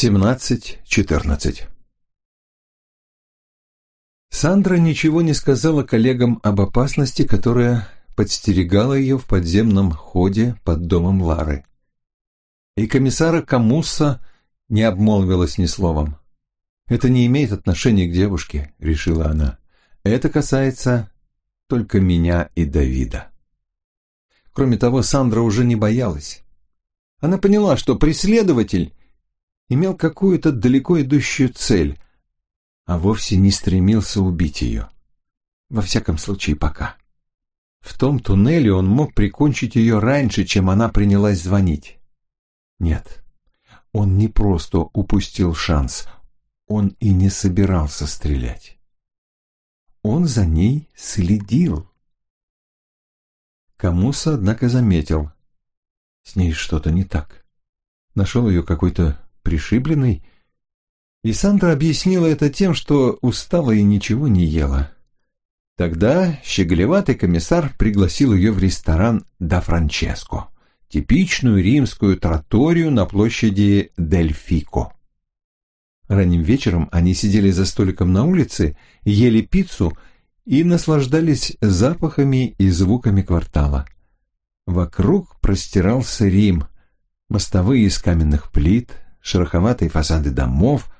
17.14 Сандра ничего не сказала коллегам об опасности, которая подстерегала ее в подземном ходе под домом Лары. И комиссара Камусса не обмолвилась ни словом. «Это не имеет отношения к девушке», — решила она. «Это касается только меня и Давида». Кроме того, Сандра уже не боялась. Она поняла, что преследователь имел какую-то далеко идущую цель, а вовсе не стремился убить ее. Во всяком случае, пока. В том туннеле он мог прикончить ее раньше, чем она принялась звонить. Нет, он не просто упустил шанс, он и не собирался стрелять. Он за ней следил. Камуса, однако, заметил. С ней что-то не так. Нашел ее какой-то пришибленный, и Сандра объяснила это тем, что устала и ничего не ела. Тогда щеголеватый комиссар пригласил ее в ресторан «Да Франческо», типичную римскую троторию на площади Дель Фико. Ранним вечером они сидели за столиком на улице, ели пиццу и наслаждались запахами и звуками квартала. Вокруг простирался Рим, мостовые из каменных плит, шероховатые фасады домов,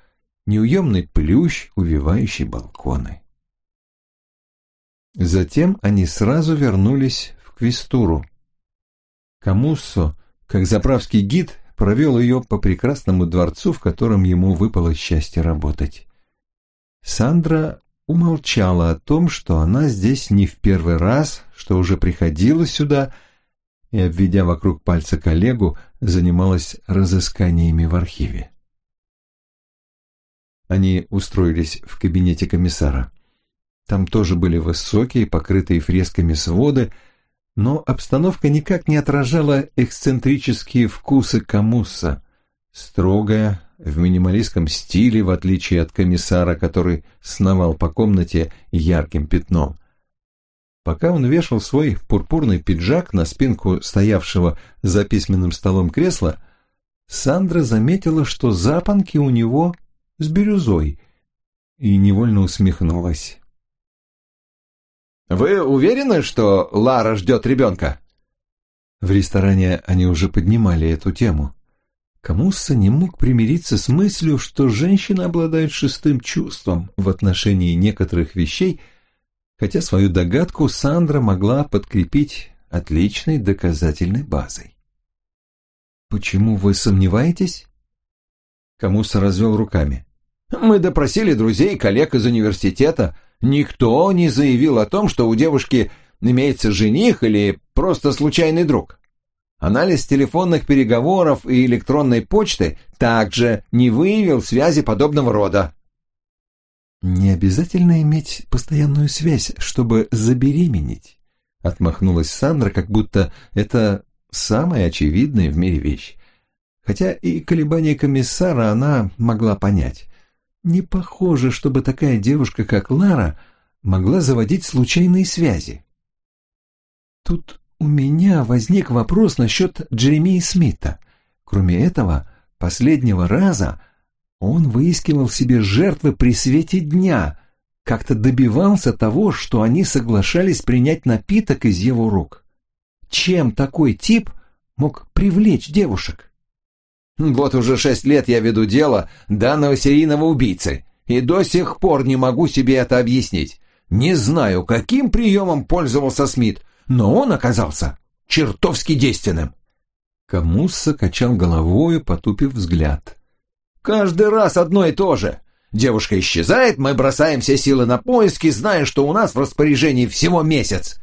неуемный плющ, увивающий балконы. Затем они сразу вернулись в Квистуру. Камуссо, как заправский гид, провел ее по прекрасному дворцу, в котором ему выпало счастье работать. Сандра умолчала о том, что она здесь не в первый раз, что уже приходила сюда и, обведя вокруг пальца коллегу, занималась разысканиями в архиве. Они устроились в кабинете комиссара. Там тоже были высокие, покрытые фресками своды, но обстановка никак не отражала эксцентрические вкусы Камусса. Строгая, в минималистском стиле, в отличие от комиссара, который сновал по комнате ярким пятном. Пока он вешал свой пурпурный пиджак на спинку стоявшего за письменным столом кресла, Сандра заметила, что запонки у него с бирюзой, и невольно усмехнулась. «Вы уверены, что Лара ждет ребенка?» В ресторане они уже поднимали эту тему. Камусса не мог примириться с мыслью, что женщина обладает шестым чувством в отношении некоторых вещей, хотя свою догадку Сандра могла подкрепить отличной доказательной базой. «Почему вы сомневаетесь?» Камусса развел руками. «Мы допросили друзей и коллег из университета. Никто не заявил о том, что у девушки имеется жених или просто случайный друг. Анализ телефонных переговоров и электронной почты также не выявил связи подобного рода. «Не обязательно иметь постоянную связь, чтобы забеременеть», — отмахнулась Сандра, как будто это самая очевидная в мире вещь. Хотя и колебания комиссара она могла понять. Не похоже, чтобы такая девушка, как Лара, могла заводить случайные связи. Тут у меня возник вопрос насчет Джеремии Смита. Кроме этого, последнего раза он выискивал себе жертвы при свете дня, как-то добивался того, что они соглашались принять напиток из его рук. Чем такой тип мог привлечь девушек? Вот уже шесть лет я веду дело данного серийного убийцы, и до сих пор не могу себе это объяснить. Не знаю, каким приемом пользовался Смит, но он оказался чертовски действенным. Камусса качал головою, потупив взгляд. «Каждый раз одно и то же. Девушка исчезает, мы бросаем все силы на поиски, зная, что у нас в распоряжении всего месяц.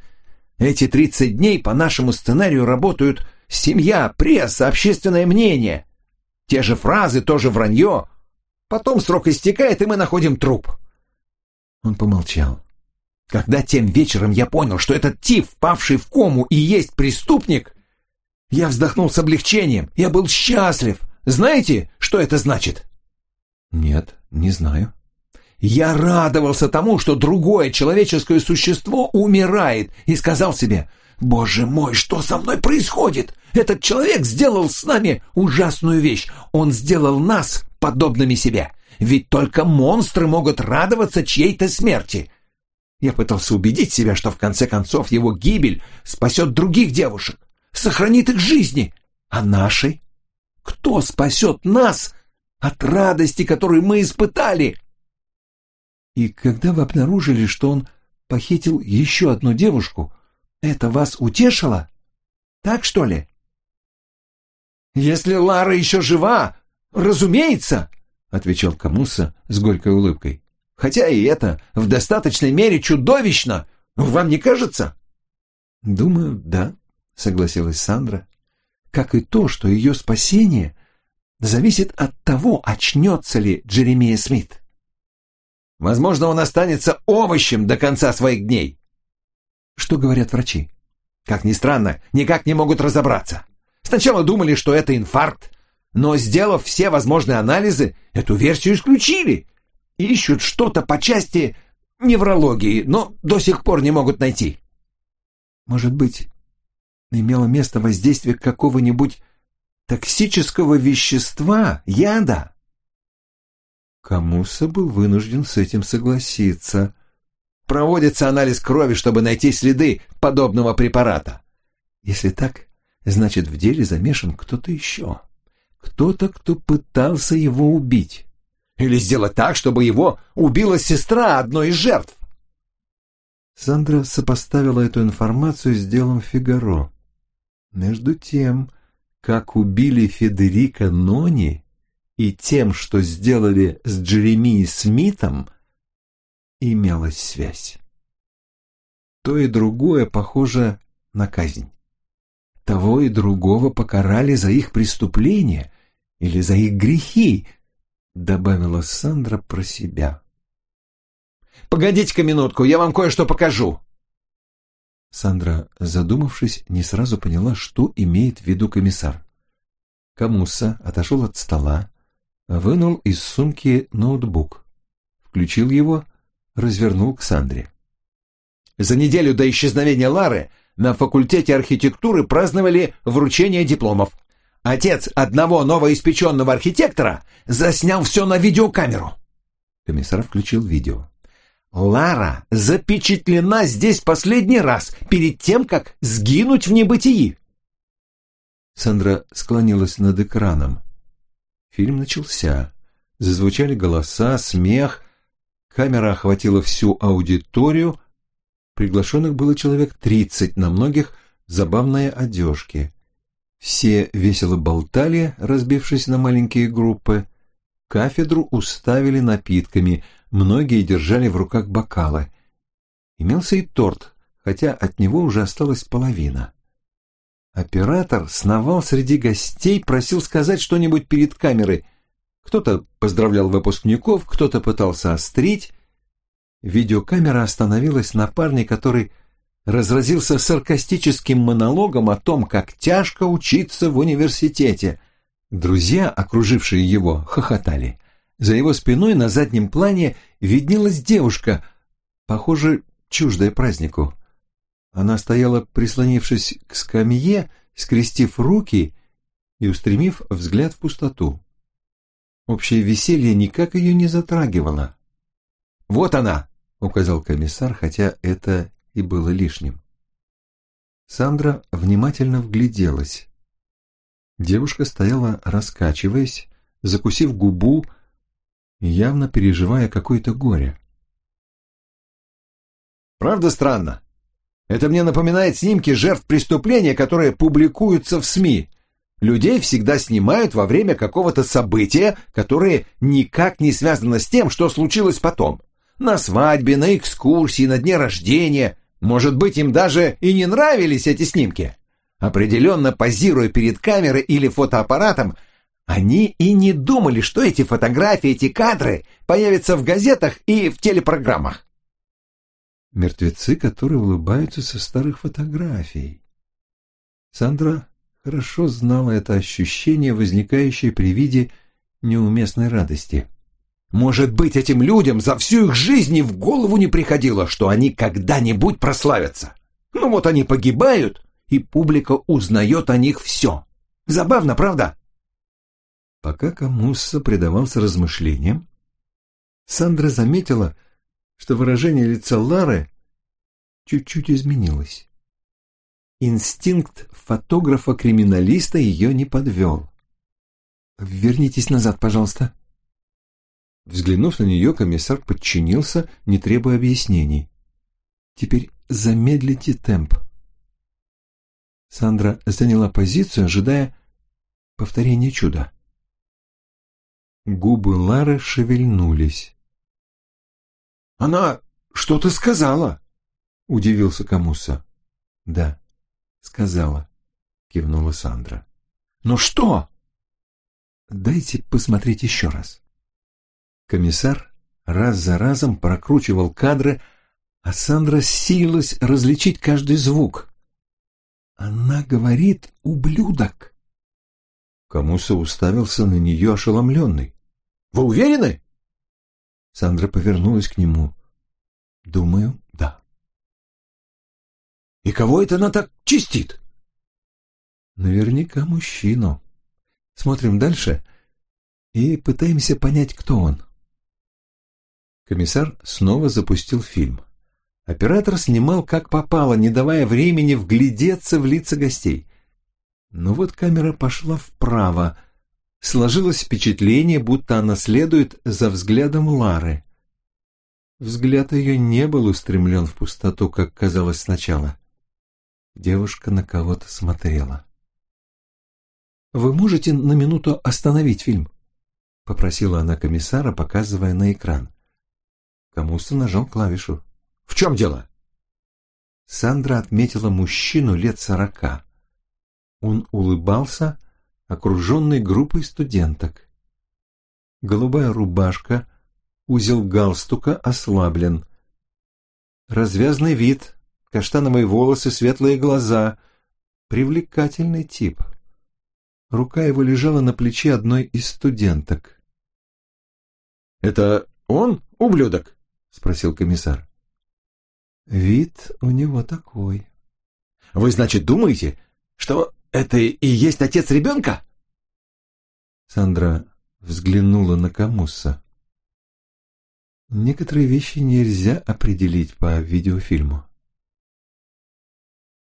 Эти тридцать дней по нашему сценарию работают семья, пресса, общественное мнение. Те же фразы, тоже вранье. Потом срок истекает, и мы находим труп. Он помолчал. Когда тем вечером я понял, что этот тип, впавший в кому и есть преступник, я вздохнул с облегчением. Я был счастлив. Знаете, что это значит? Нет, не знаю. Я радовался тому, что другое человеческое существо умирает, и сказал себе, «Боже мой, что со мной происходит? Этот человек сделал с нами ужасную вещь. Он сделал нас подобными себе. Ведь только монстры могут радоваться чьей-то смерти. Я пытался убедить себя, что в конце концов его гибель спасет других девушек, сохранит их жизни. А нашей? Кто спасет нас от радости, которую мы испытали? И когда вы обнаружили, что он похитил еще одну девушку, это вас утешило? Так что ли? Если Лара еще жива, разумеется, отвечал Камуса с горькой улыбкой. Хотя и это в достаточной мере чудовищно, вам не кажется? Думаю, да, согласилась Сандра. Как и то, что ее спасение зависит от того, очнется ли Джеремия Смит. Возможно, он останется овощем до конца своих дней. Что говорят врачи? Как ни странно, никак не могут разобраться. Сначала думали, что это инфаркт, но, сделав все возможные анализы, эту версию исключили. Ищут что-то по части неврологии, но до сих пор не могут найти. Может быть, имело место воздействие какого-нибудь токсического вещества, яда? Камуса был вынужден с этим согласиться. Проводится анализ крови, чтобы найти следы подобного препарата. Если так, значит, в деле замешан кто-то еще. Кто-то, кто пытался его убить. Или сделать так, чтобы его убила сестра одной из жертв. Сандра сопоставила эту информацию с делом Фигаро. Между тем, как убили Федерика Нони, и тем, что сделали с Джеремией Смитом, имелась связь. То и другое похоже на казнь. Того и другого покарали за их преступления или за их грехи, добавила Сандра про себя. «Погодите-ка минутку, я вам кое-что покажу!» Сандра, задумавшись, не сразу поняла, что имеет в виду комиссар. Камуса отошел от стола, вынул из сумки ноутбук, включил его, развернул к Сандре. За неделю до исчезновения Лары на факультете архитектуры праздновали вручение дипломов. Отец одного новоиспеченного архитектора заснял все на видеокамеру. Комиссар включил видео. Лара запечатлена здесь последний раз, перед тем, как сгинуть в небытии. Сандра склонилась над экраном. Фильм начался. Зазвучали голоса, смех. Камера охватила всю аудиторию. Приглашенных было человек тридцать, на многих забавные одежки. Все весело болтали, разбившись на маленькие группы. Кафедру уставили напитками, многие держали в руках бокалы. Имелся и торт, хотя от него уже осталась половина. Оператор сновал среди гостей, просил сказать что-нибудь перед камерой. Кто-то поздравлял выпускников, кто-то пытался острить. Видеокамера остановилась на парне, который разразился саркастическим монологом о том, как тяжко учиться в университете. Друзья, окружившие его, хохотали. За его спиной на заднем плане виднелась девушка, похоже, чуждая празднику. Она стояла, прислонившись к скамье, скрестив руки и устремив взгляд в пустоту. Общее веселье никак ее не затрагивало. «Вот она!» — указал комиссар, хотя это и было лишним. Сандра внимательно вгляделась. Девушка стояла, раскачиваясь, закусив губу, явно переживая какое-то горе. «Правда странно? Это мне напоминает снимки жертв преступления, которые публикуются в СМИ. Людей всегда снимают во время какого-то события, которое никак не связано с тем, что случилось потом. На свадьбе, на экскурсии, на дне рождения. Может быть, им даже и не нравились эти снимки. Определенно, позируя перед камерой или фотоаппаратом, они и не думали, что эти фотографии, эти кадры появятся в газетах и в телепрограммах. Мертвецы, которые улыбаются со старых фотографий. Сандра хорошо знала это ощущение, возникающее при виде неуместной радости. Может быть, этим людям за всю их жизнь и в голову не приходило, что они когда-нибудь прославятся. Ну вот они погибают, и публика узнает о них все. Забавно, правда? Пока Камусса предавался размышлениям, Сандра заметила, что выражение лица Лары чуть-чуть изменилось. Инстинкт фотографа-криминалиста ее не подвел. «Вернитесь назад, пожалуйста». Взглянув на нее, комиссар подчинился, не требуя объяснений. «Теперь замедлите темп». Сандра заняла позицию, ожидая повторения чуда. Губы Лары шевельнулись. «Она что-то сказала?» — удивился Камуса. «Да, сказала», — кивнула Сандра. «Но что?» «Дайте посмотреть еще раз». Комиссар раз за разом прокручивал кадры, а Сандра силилась различить каждый звук. «Она говорит, ублюдок!» Камуса уставился на нее ошеломленный. «Вы уверены?» Сандра повернулась к нему. «Думаю, да». «И кого это она так чистит?» «Наверняка мужчину. Смотрим дальше и пытаемся понять, кто он». Комиссар снова запустил фильм. Оператор снимал как попало, не давая времени вглядеться в лица гостей. Но вот камера пошла вправо. Сложилось впечатление, будто она следует за взглядом Лары. Взгляд ее не был устремлен в пустоту, как казалось сначала. Девушка на кого-то смотрела. «Вы можете на минуту остановить фильм?» — попросила она комиссара, показывая на экран. Камуса нажал клавишу. «В чем дело?» Сандра отметила мужчину лет сорока. Он улыбался, окруженный группой студенток. Голубая рубашка, узел галстука ослаблен. Развязный вид, каштановые волосы, светлые глаза. Привлекательный тип. Рука его лежала на плече одной из студенток. «Это он, ублюдок?» — спросил комиссар. «Вид у него такой». «Вы, значит, думаете, что это и есть отец ребенка?» Сандра взглянула на Камусса. Некоторые вещи нельзя определить по видеофильму.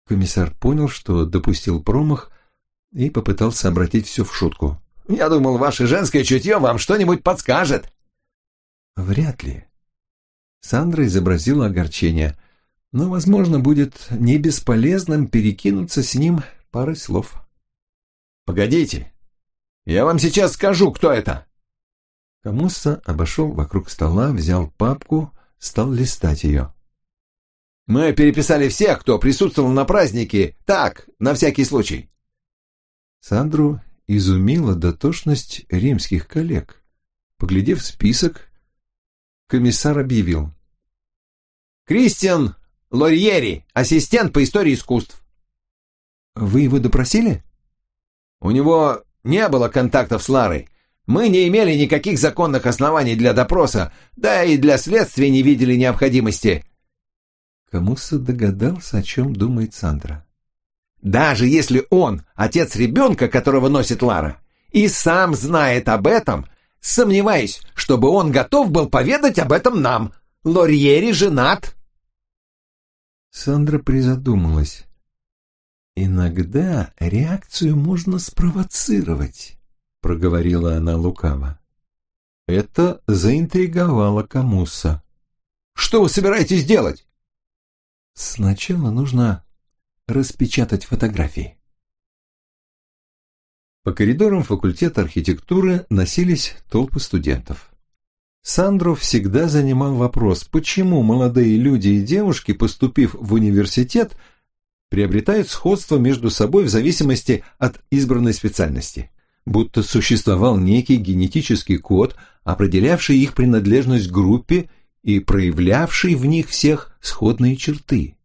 Комиссар понял, что допустил промах и попытался обратить все в шутку. «Я думал, ваше женское чутье вам что-нибудь подскажет». «Вряд ли. Сандра изобразила огорчение, но, возможно, будет не бесполезным перекинуться с ним парой слов. «Погодите, я вам сейчас скажу, кто это!» Камусса обошел вокруг стола, взял папку, стал листать ее. «Мы переписали всех, кто присутствовал на празднике, так, на всякий случай». Сандру изумила дотошность римских коллег. Поглядев список, комиссар объявил. «Кристиан Лорьери, ассистент по истории искусств». «Вы его допросили?» «У него не было контактов с Ларой. Мы не имели никаких законных оснований для допроса, да и для следствия не видели необходимости». Камуса догадался, о чем думает Сандра. «Даже если он отец ребенка, которого носит Лара, и сам знает об этом, Сомневаюсь, чтобы он готов был поведать об этом нам. Лорьери женат. Сандра призадумалась. «Иногда реакцию можно спровоцировать», — проговорила она лукаво. Это заинтриговало Камуса. «Что вы собираетесь делать?» «Сначала нужно распечатать фотографии». По коридорам факультета архитектуры носились толпы студентов. Сандру всегда занимал вопрос, почему молодые люди и девушки, поступив в университет, приобретают сходство между собой в зависимости от избранной специальности, будто существовал некий генетический код, определявший их принадлежность к группе и проявлявший в них всех сходные черты.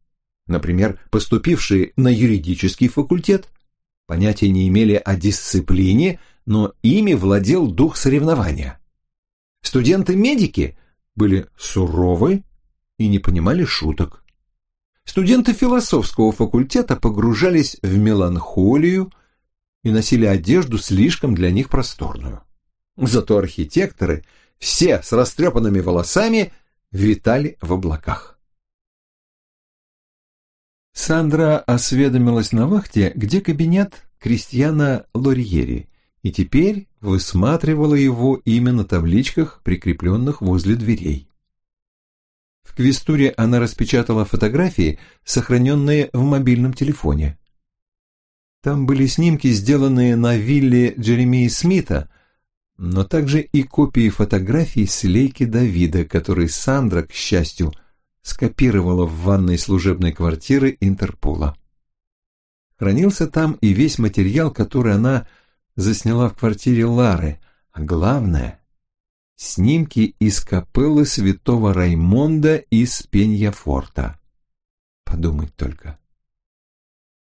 Например, поступившие на юридический факультет понятия не имели о дисциплине, но ими владел дух соревнования. Студенты-медики были суровы и не понимали шуток. Студенты философского факультета погружались в меланхолию и носили одежду слишком для них просторную. Зато архитекторы, все с растрепанными волосами, витали в облаках. Сандра осведомилась на вахте, где кабинет Кристиана Лорьери, и теперь высматривала его имя на табличках, прикрепленных возле дверей. В квестуре она распечатала фотографии, сохраненные в мобильном телефоне. Там были снимки, сделанные на вилле Джеремии Смита, но также и копии фотографий с лейки Давида, которые Сандра, к счастью, скопировала в ванной служебной квартиры Интерпола. Хранился там и весь материал, который она засняла в квартире Лары, а главное — снимки из капеллы святого Раймонда из Пеньяфорта. Подумать только.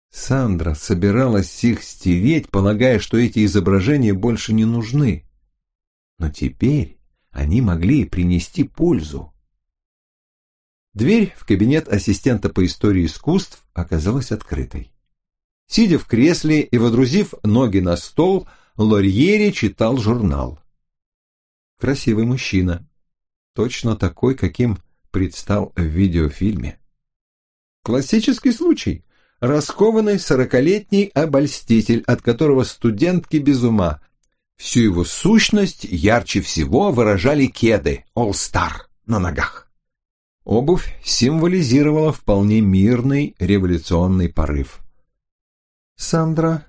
Сандра собиралась их стереть, полагая, что эти изображения больше не нужны. Но теперь они могли принести пользу. Дверь в кабинет ассистента по истории искусств оказалась открытой. Сидя в кресле и водрузив ноги на стол, Лорьери читал журнал. Красивый мужчина. Точно такой, каким предстал в видеофильме. Классический случай. Раскованный сорокалетний обольститель, от которого студентки без ума. Всю его сущность ярче всего выражали кеды All Star на ногах. Обувь символизировала вполне мирный революционный порыв. Сандра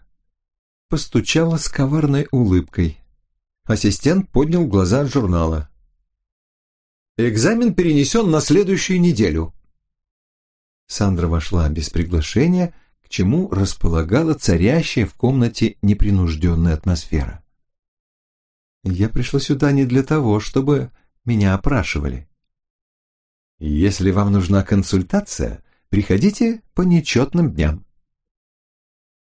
постучала с коварной улыбкой. Ассистент поднял глаза от журнала. «Экзамен перенесен на следующую неделю». Сандра вошла без приглашения, к чему располагала царящая в комнате непринужденная атмосфера. «Я пришла сюда не для того, чтобы меня опрашивали. Если вам нужна консультация, приходите по нечетным дням.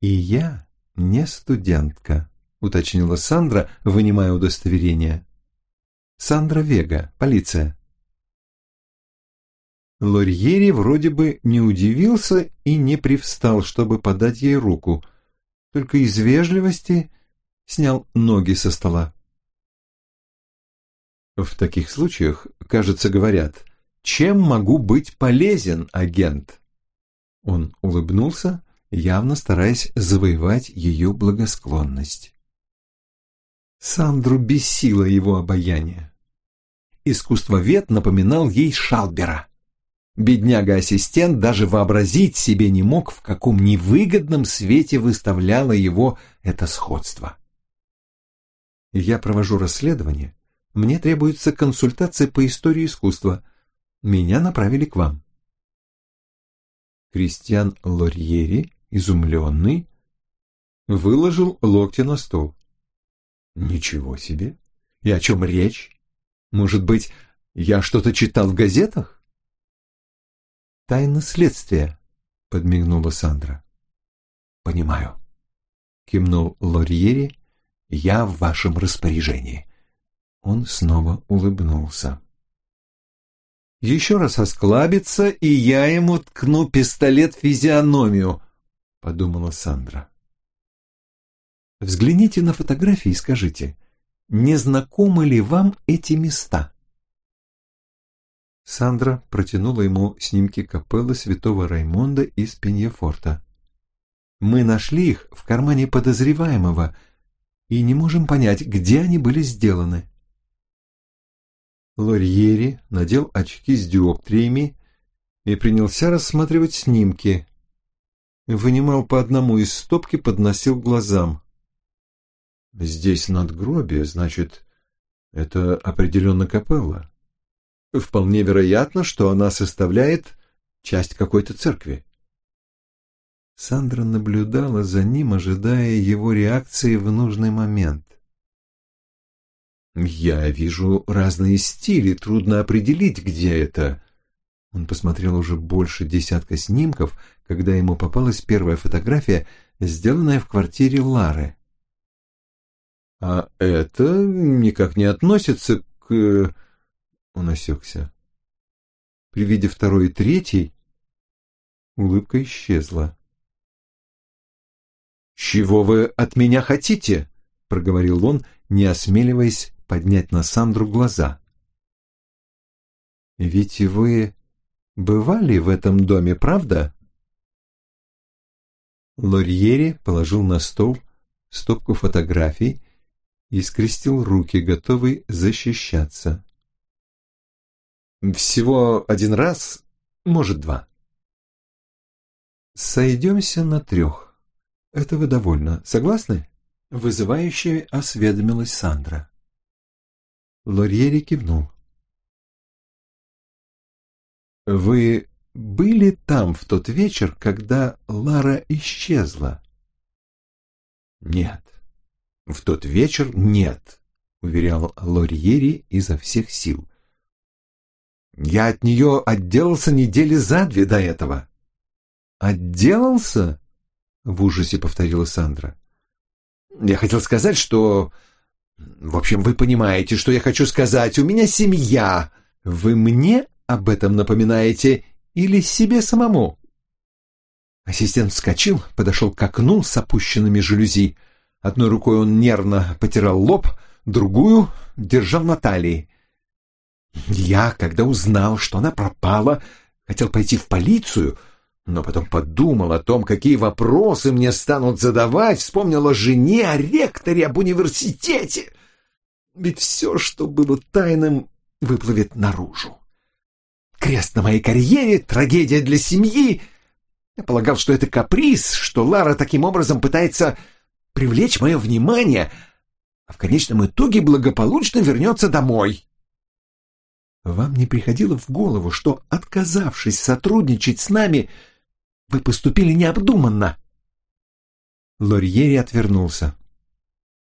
И я не студентка, уточнила Сандра, вынимая удостоверение. Сандра Вега, полиция. Лорьери вроде бы не удивился и не привстал, чтобы подать ей руку, только из вежливости снял ноги со стола. В таких случаях, кажется, говорят, чем могу быть полезен, агент?» Он улыбнулся, явно стараясь завоевать ее благосклонность. Сандру бесило его обаяние. Искусствовед напоминал ей Шалбера. Бедняга-ассистент даже вообразить себе не мог, в каком невыгодном свете выставляло его это сходство. «Я провожу расследование. Мне требуется консультация по истории искусства меня направили к вам. Кристиан Лорьери, изумленный, выложил локти на стол. Ничего себе! И о чем речь? Может быть, я что-то читал в газетах? Тайна следствия, подмигнула Сандра. Понимаю. Кивнул Лорьери. Я в вашем распоряжении. Он снова улыбнулся. Еще раз осклабится, и я ему ткну пистолет в физиономию, — подумала Сандра. Взгляните на фотографии и скажите, не знакомы ли вам эти места? Сандра протянула ему снимки капеллы святого Раймонда из Пеньефорта. Мы нашли их в кармане подозреваемого и не можем понять, где они были сделаны. Лорьери надел очки с диоптриями и принялся рассматривать снимки. Вынимал по одному из стопки, подносил глазам. «Здесь надгробие, значит, это определенно капелла. Вполне вероятно, что она составляет часть какой-то церкви». Сандра наблюдала за ним, ожидая его реакции в нужный момент. «Я вижу разные стили, трудно определить, где это». Он посмотрел уже больше десятка снимков, когда ему попалась первая фотография, сделанная в квартире Лары. «А это никак не относится к...» Он осекся. При виде второй и третьей улыбка исчезла. «Чего вы от меня хотите?» — проговорил он, не осмеливаясь поднять на Сандру глаза. «Ведь вы бывали в этом доме, правда?» Лорьери положил на стол стопку фотографий и скрестил руки, готовый защищаться. «Всего один раз, может, два». «Сойдемся на трех. Этого довольно. Согласны?» Вызывающе осведомилась Сандра. Лорьери кивнул. «Вы были там в тот вечер, когда Лара исчезла?» «Нет, в тот вечер нет», — уверял Лорьери изо всех сил. «Я от нее отделался недели за две до этого». «Отделался?» — в ужасе повторила Сандра. «Я хотел сказать, что... В общем, вы понимаете, что я хочу сказать. У меня семья. Вы мне об этом напоминаете или себе самому?» Ассистент вскочил, подошел к окну с опущенными жалюзи. Одной рукой он нервно потирал лоб, другую держал на талии. Я, когда узнал, что она пропала, хотел пойти в полицию, но потом подумал о том, какие вопросы мне станут задавать, вспомнил о жене, о ректоре, об университете. Ведь все, что было тайным, выплывет наружу. Крест на моей карьере, трагедия для семьи. Я полагал, что это каприз, что Лара таким образом пытается привлечь мое внимание, а в конечном итоге благополучно вернется домой. Вам не приходило в голову, что, отказавшись сотрудничать с нами, вы поступили необдуманно?» Лорьери отвернулся.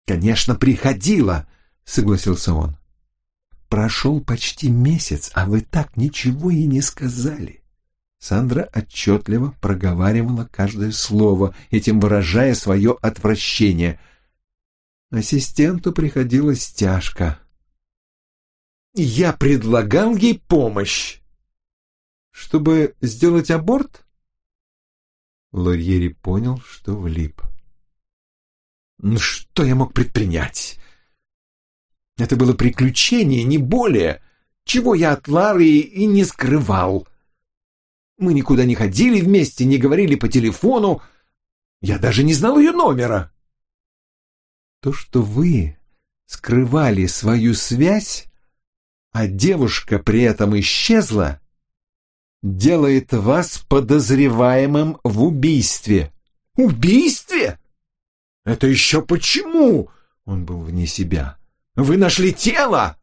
«Конечно, приходило», — согласился он. «Прошел почти месяц, а вы так ничего и не сказали». Сандра отчетливо проговаривала каждое слово, этим выражая свое отвращение. Ассистенту приходилось тяжко. «Я предлагал ей помощь». «Чтобы сделать аборт?» Лорьери понял, что влип. «Ну что я мог предпринять? Это было приключение, не более, чего я от Лары и не скрывал. Мы никуда не ходили вместе, не говорили по телефону. Я даже не знал ее номера. То, что вы скрывали свою связь, а девушка при этом исчезла, делает вас подозреваемым в убийстве. Убийстве? Это еще почему? Он был вне себя. Вы нашли тело?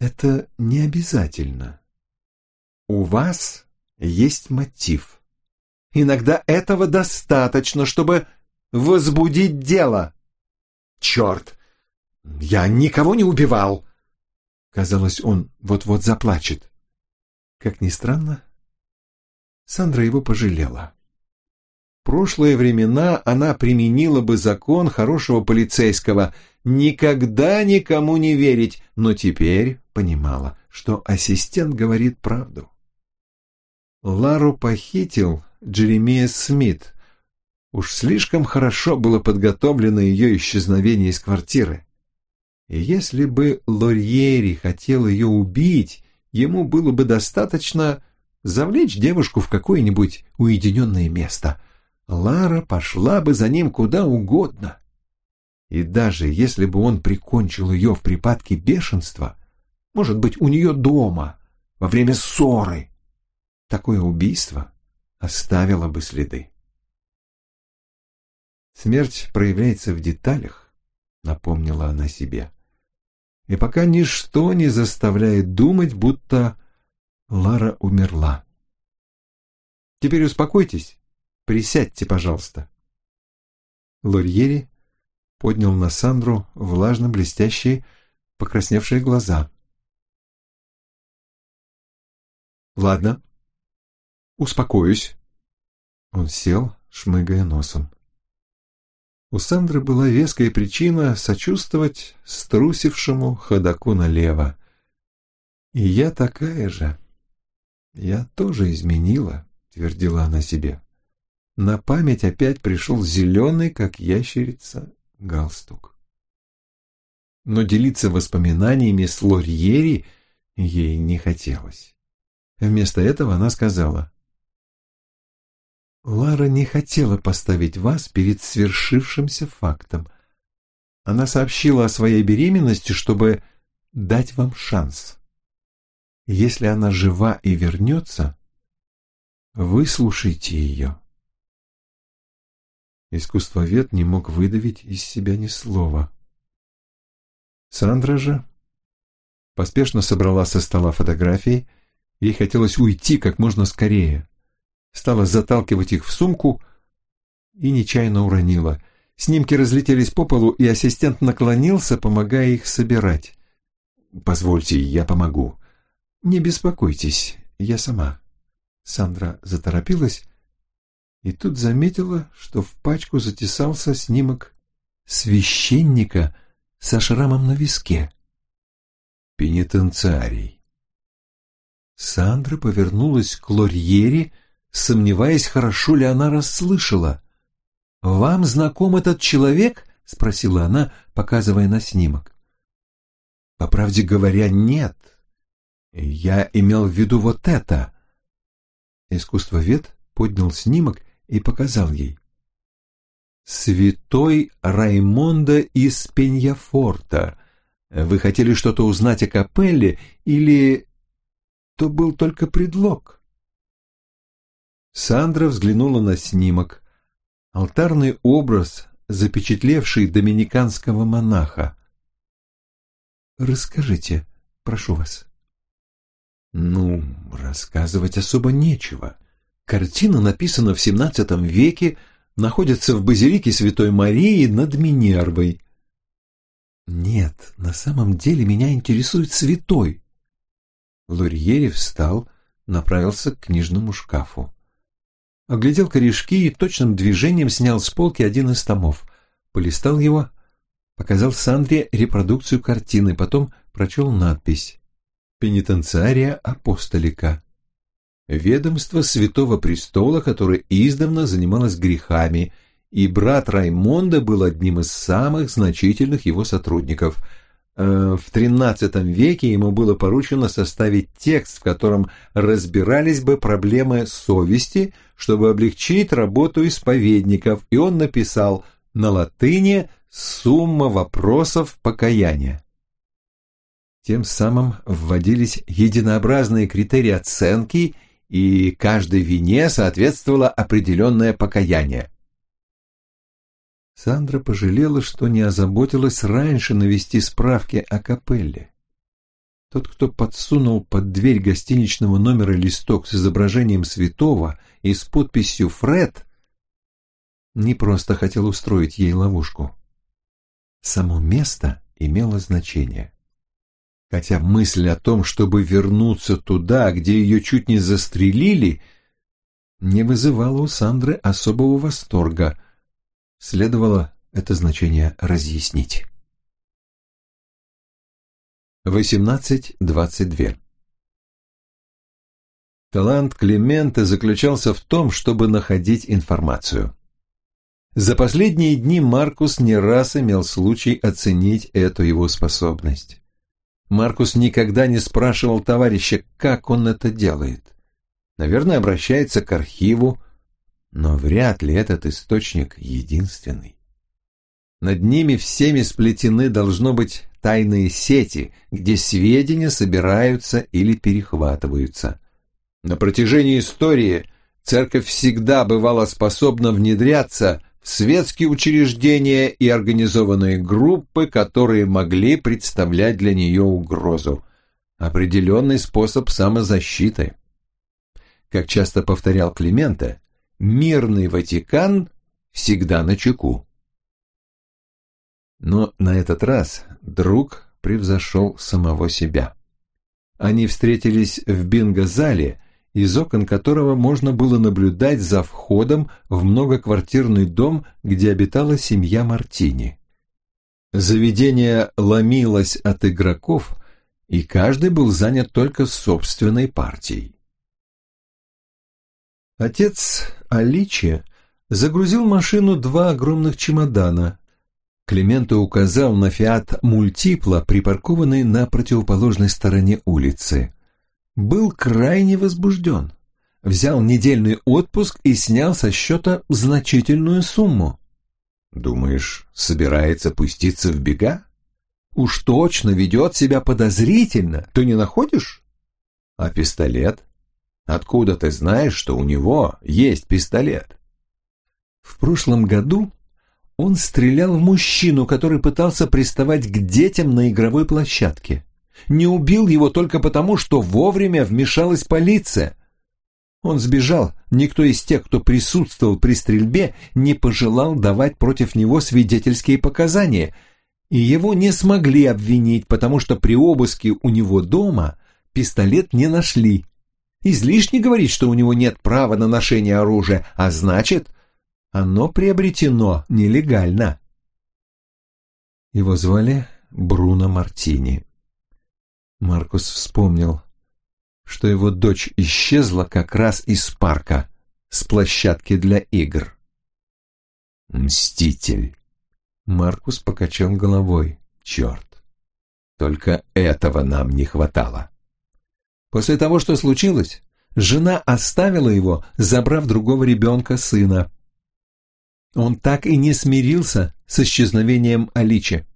Это не обязательно. У вас есть мотив. Иногда этого достаточно, чтобы возбудить дело. Черт! Я никого не убивал! Казалось, он вот-вот заплачет. Как ни странно, Сандра его пожалела. Прошлые времена она применила бы закон хорошего полицейского никогда никому не верить, но теперь понимала, что ассистент говорит правду. Лару похитил Джеремия Смит. Уж слишком хорошо было подготовлено ее исчезновение из квартиры. И если бы Лорьери хотел ее убить, ему было бы достаточно завлечь девушку в какое-нибудь уединенное место. Лара пошла бы за ним куда угодно. И даже если бы он прикончил ее в припадке бешенства, может быть, у нее дома, во время ссоры, такое убийство оставило бы следы. Смерть проявляется в деталях, напомнила она себе и пока ничто не заставляет думать, будто Лара умерла. Теперь успокойтесь, присядьте, пожалуйста. Лорьери поднял на Сандру влажно блестящие, покрасневшие глаза. «Ладно, успокоюсь». Он сел, шмыгая носом. У Сандры была веская причина сочувствовать струсившему ходаку налево. «И я такая же. Я тоже изменила», — твердила она себе. на память опять пришел зеленый, как ящерица, галстук. Но делиться воспоминаниями с Лорьери ей не хотелось. Вместо этого она сказала, «Лара не хотела поставить вас перед свершившимся фактом. Она сообщила о своей беременности, чтобы дать вам шанс. Если она жива и вернется, выслушайте ее». Искусствовед не мог выдавить из себя ни слова. Сандра же поспешно собрала со стола фотографии, ей хотелось уйти как можно скорее. Стала заталкивать их в сумку и нечаянно уронила. Снимки разлетелись по полу, и ассистент наклонился, помогая их собирать. «Позвольте, я помогу». «Не беспокойтесь, я сама». Сандра заторопилась, и тут заметила, что в пачку затесался снимок священника со шрамом на виске. Пенитенциарий. Сандра повернулась к Лорьере, сомневаясь, хорошо ли она расслышала. «Вам знаком этот человек?» — спросила она, показывая на снимок. «По правде говоря, нет. Я имел в виду вот это». Искусствовед поднял снимок и показал ей. «Святой Раймонда из Пеньяфорта. Вы хотели что-то узнать о капелле или то был только предлог?» Сандра взглянула на снимок. Алтарный образ, запечатлевший доминиканского монаха. «Расскажите, прошу вас». «Ну, рассказывать особо нечего. Картина написана в XVII веке, находится в базилике Святой Марии над Минервой. Нет, на самом деле меня интересует святой. Лурьери встал, направился к книжному шкафу. Оглядел корешки и точным движением снял с полки один из томов. Полистал его, показал Сандре репродукцию картины, потом прочел надпись «Пенитенциария апостолика» ведомство Святого Престола, которое издавна занималось грехами, и брат Раймонда был одним из самых значительных его сотрудников. Э, в XIII веке ему было поручено составить текст, в котором разбирались бы проблемы совести, чтобы облегчить работу исповедников, и он написал на латыни «Сумма вопросов покаяния». Тем самым вводились единообразные критерии оценки – и каждой вине соответствовало определенное покаяние. Сандра пожалела, что не озаботилась раньше навести справки о капелле. Тот, кто подсунул под дверь гостиничного номера листок с изображением святого и с подписью «Фред», не просто хотел устроить ей ловушку. Само место имело значение хотя мысль о том, чтобы вернуться туда, где ее чуть не застрелили, не вызывала у Сандры особого восторга. Следовало это значение разъяснить. 18.22 Талант Климента заключался в том, чтобы находить информацию. За последние дни Маркус не раз имел случай оценить эту его способность. Маркус никогда не спрашивал товарища, как он это делает. Наверное, обращается к архиву, но вряд ли этот источник единственный. Над ними всеми сплетены должно быть тайные сети, где сведения собираются или перехватываются. На протяжении истории церковь всегда бывала способна внедряться светские учреждения и организованные группы, которые могли представлять для нее угрозу. Определенный способ самозащиты. Как часто повторял Клименте, мирный Ватикан всегда на чеку. Но на этот раз друг превзошел самого себя. Они встретились в бинго-зале, из окон которого можно было наблюдать за входом в многоквартирный дом, где обитала семья Мартини. Заведение ломилось от игроков, и каждый был занят только собственной партией. Отец Аличи загрузил машину два огромных чемодана. Клименто указал на «Фиат Мультипла», припаркованный на противоположной стороне улицы. Был крайне возбужден. Взял недельный отпуск и снял со счета значительную сумму. «Думаешь, собирается пуститься в бега?» «Уж точно ведет себя подозрительно. Ты не находишь?» «А пистолет? Откуда ты знаешь, что у него есть пистолет?» В прошлом году он стрелял в мужчину, который пытался приставать к детям на игровой площадке. Не убил его только потому, что вовремя вмешалась полиция. Он сбежал, никто из тех, кто присутствовал при стрельбе, не пожелал давать против него свидетельские показания, и его не смогли обвинить, потому что при обыске у него дома пистолет не нашли. Излишне говорить, что у него нет права на ношение оружия, а значит, оно приобретено нелегально. Его звали Бруно Мартини. Маркус вспомнил, что его дочь исчезла как раз из парка, с площадки для игр. «Мститель!» Маркус покачал головой. «Черт! Только этого нам не хватало!» После того, что случилось, жена оставила его, забрав другого ребенка, сына. Он так и не смирился с исчезновением Аличи.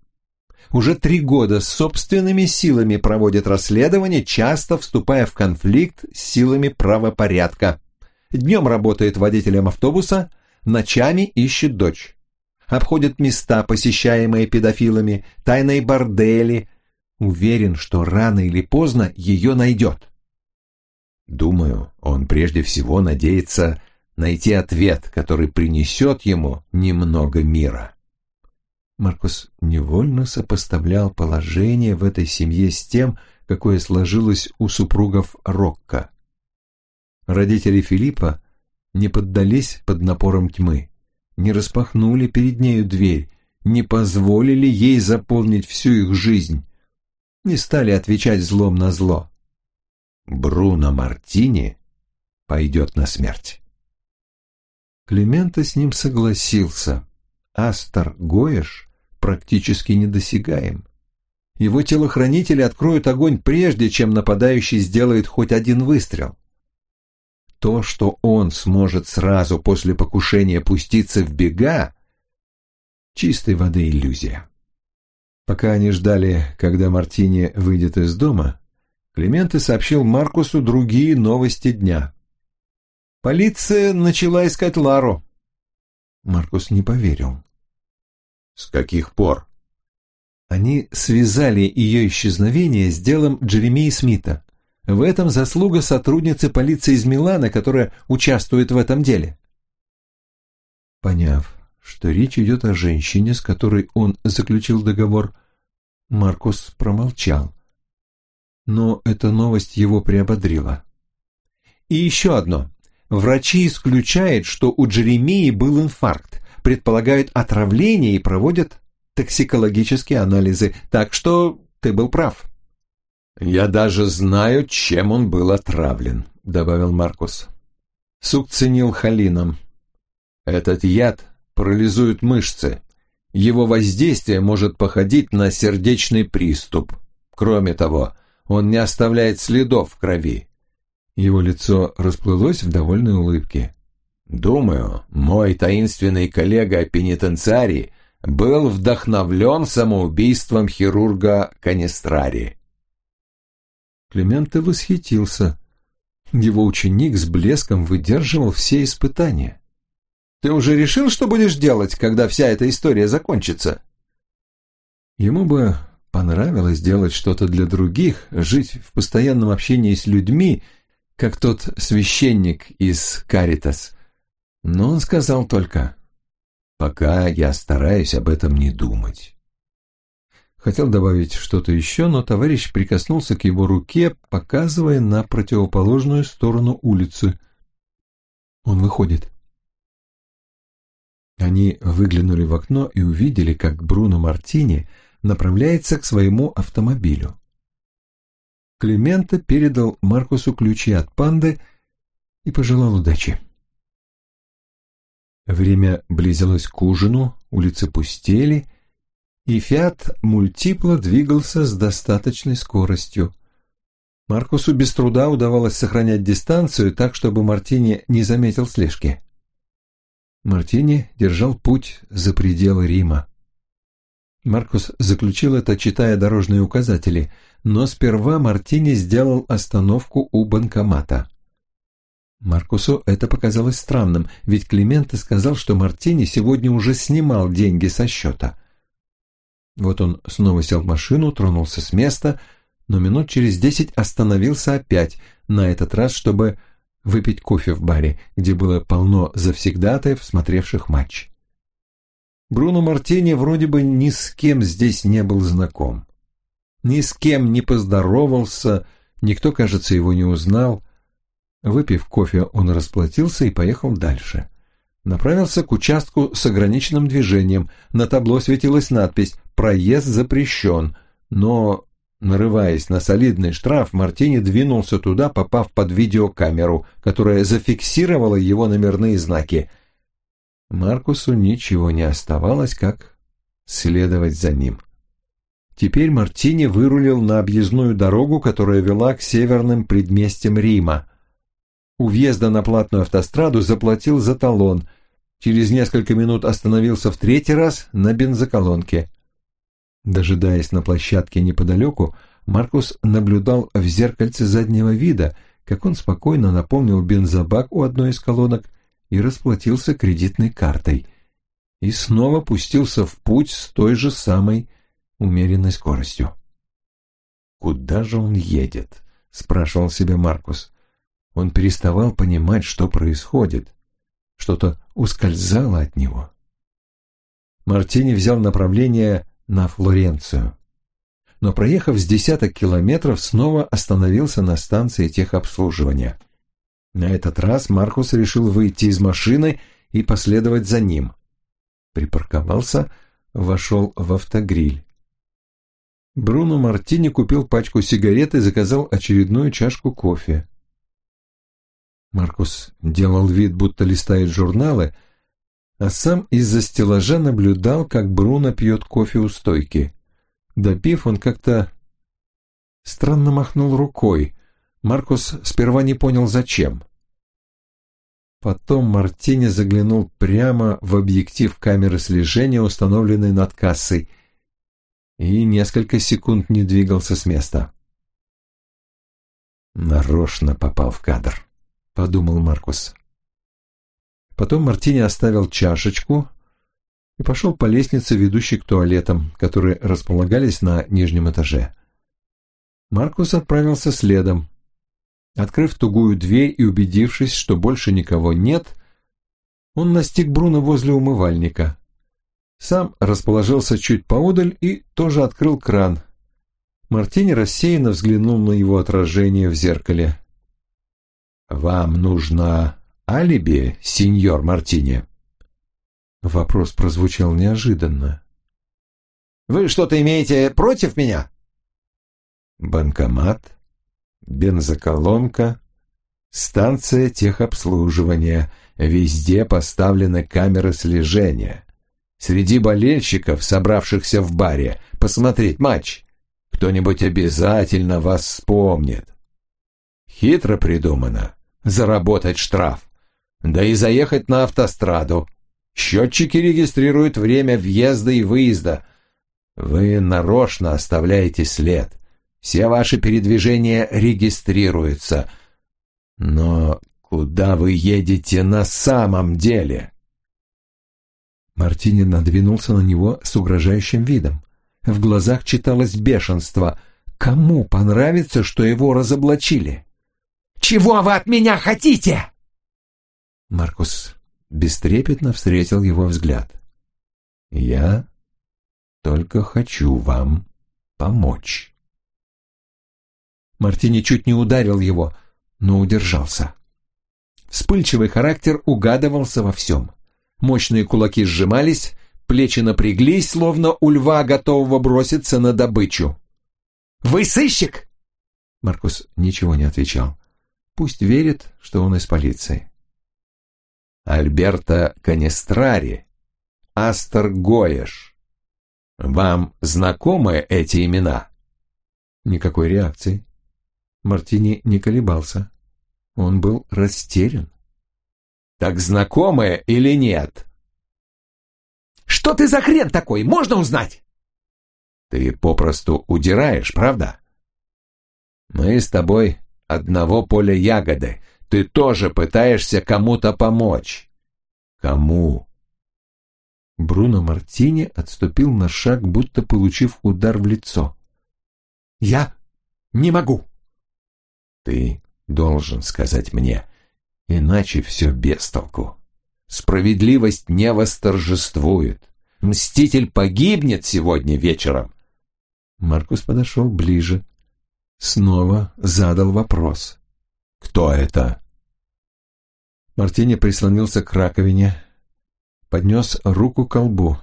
Уже три года собственными силами проводит расследование, часто вступая в конфликт с силами правопорядка. Днем работает водителем автобуса, ночами ищет дочь. Обходит места, посещаемые педофилами, тайные бордели. Уверен, что рано или поздно ее найдет. Думаю, он прежде всего надеется найти ответ, который принесет ему немного мира. Маркус невольно сопоставлял положение в этой семье с тем, какое сложилось у супругов Рокко. Родители Филиппа не поддались под напором тьмы, не распахнули перед нею дверь, не позволили ей заполнить всю их жизнь, не стали отвечать злом на зло. Бруно Мартини пойдет на смерть. Климента с ним согласился. Астер Гоеш практически недосягаем. Его телохранители откроют огонь прежде, чем нападающий сделает хоть один выстрел. То, что он сможет сразу после покушения пуститься в бега, чистой воды иллюзия. Пока они ждали, когда Мартини выйдет из дома, Клименте сообщил Маркусу другие новости дня. Полиция начала искать Лару. Маркус не поверил. С каких пор? Они связали ее исчезновение с делом Джеремии Смита. В этом заслуга сотрудницы полиции из Милана, которая участвует в этом деле. Поняв, что речь идет о женщине, с которой он заключил договор, Маркус промолчал. Но эта новость его приободрила. И еще одно. Врачи исключают, что у Джеремии был инфаркт, предполагают отравление и проводят токсикологические анализы, так что ты был прав. «Я даже знаю, чем он был отравлен», — добавил Маркус. Сукцинил холином. «Этот яд парализует мышцы. Его воздействие может походить на сердечный приступ. Кроме того, он не оставляет следов в крови. Его лицо расплылось в довольной улыбке. «Думаю, мой таинственный коллега пенитенциарий был вдохновлен самоубийством хирурга Канистрари». Клименте восхитился. Его ученик с блеском выдерживал все испытания. «Ты уже решил, что будешь делать, когда вся эта история закончится?» Ему бы понравилось делать что-то для других, жить в постоянном общении с людьми как тот священник из Каритас. Но он сказал только «Пока я стараюсь об этом не думать». Хотел добавить что-то еще, но товарищ прикоснулся к его руке, показывая на противоположную сторону улицы. Он выходит. Они выглянули в окно и увидели, как Бруно Мартини направляется к своему автомобилю. Климента передал Маркусу ключи от панды и пожелал удачи. Время близилось к ужину, улицы пустели, и «Фиат Мультипло» двигался с достаточной скоростью. Маркусу без труда удавалось сохранять дистанцию так, чтобы Мартини не заметил слежки. Мартини держал путь за пределы Рима. Маркус заключил это, читая дорожные указатели, но сперва Мартини сделал остановку у банкомата. Маркусу это показалось странным, ведь Клименте сказал, что Мартини сегодня уже снимал деньги со счета. Вот он снова сел в машину, тронулся с места, но минут через десять остановился опять, на этот раз, чтобы выпить кофе в баре, где было полно завсегдатаев, смотревших матч. Бруно Мартини вроде бы ни с кем здесь не был знаком. Ни с кем не поздоровался, никто, кажется, его не узнал. Выпив кофе, он расплатился и поехал дальше. Направился к участку с ограниченным движением. На табло светилась надпись «Проезд запрещен», но Нарываясь на солидный штраф, Мартини двинулся туда, попав под видеокамеру, которая зафиксировала его номерные знаки. Маркусу ничего не оставалось, как следовать за ним. Теперь Мартини вырулил на объездную дорогу, которая вела к северным предместьям Рима. У въезда на платную автостраду заплатил за талон. Через несколько минут остановился в третий раз на бензоколонке – Дожидаясь на площадке неподалеку, Маркус наблюдал в зеркальце заднего вида, как он спокойно наполнил бензобак у одной из колонок и расплатился кредитной картой. И снова пустился в путь с той же самой умеренной скоростью. «Куда же он едет?» — спрашивал себя Маркус. Он переставал понимать, что происходит. Что-то ускользало от него. Мартини взял направление на Флоренцию. Но проехав с десяток километров, снова остановился на станции техобслуживания. На этот раз Маркус решил выйти из машины и последовать за ним. Припарковался, вошел в автогриль. Бруно Мартини купил пачку сигарет и заказал очередную чашку кофе. Маркус делал вид, будто листает журналы, а сам из-за стеллажа наблюдал, как Бруно пьет кофе у стойки. Допив, он как-то странно махнул рукой. Маркус сперва не понял, зачем. Потом Мартини заглянул прямо в объектив камеры слежения, установленной над кассой, и несколько секунд не двигался с места. «Нарочно попал в кадр», — подумал Маркус. Потом Мартини оставил чашечку и пошел по лестнице, ведущей к туалетам, которые располагались на нижнем этаже. Маркус отправился следом. Открыв тугую дверь и убедившись, что больше никого нет, он настиг Бруно возле умывальника. Сам расположился чуть поодаль и тоже открыл кран. Мартини рассеянно взглянул на его отражение в зеркале. «Вам нужно алиби, сеньор Мартини?» Вопрос прозвучал неожиданно. «Вы что-то имеете против меня?» Банкомат, бензоколонка, станция техобслуживания. Везде поставлены камеры слежения. Среди болельщиков, собравшихся в баре, посмотреть матч, кто-нибудь обязательно вас вспомнит. Хитро придумано. Заработать штраф да и заехать на автостраду. Счетчики регистрируют время въезда и выезда. Вы нарочно оставляете след. Все ваши передвижения регистрируются. Но куда вы едете на самом деле? Мартини надвинулся на него с угрожающим видом. В глазах читалось бешенство. Кому понравится, что его разоблачили? «Чего вы от меня хотите?» Маркус бестрепетно встретил его взгляд. «Я только хочу вам помочь». Мартини чуть не ударил его, но удержался. Вспыльчивый характер угадывался во всем. Мощные кулаки сжимались, плечи напряглись, словно у льва, готового броситься на добычу. «Вы сыщик?» Маркус ничего не отвечал. Пусть верит, что он из полиции. Альберто Канестрари, Астер Гоеш. Вам знакомы эти имена?» Никакой реакции. Мартини не колебался. Он был растерян. «Так знакомые или нет?» «Что ты за хрен такой? Можно узнать?» «Ты попросту удираешь, правда?» «Мы с тобой одного поля ягоды. Ты тоже пытаешься кому-то помочь». «Кому?» Бруно Мартини отступил на шаг, будто получив удар в лицо. «Я не могу». «Ты должен сказать мне, иначе все без толку. Справедливость не восторжествует. Мститель погибнет сегодня вечером». Маркус подошел ближе. Снова задал вопрос. «Кто это?» Мартини прислонился к раковине, поднес руку к колбу.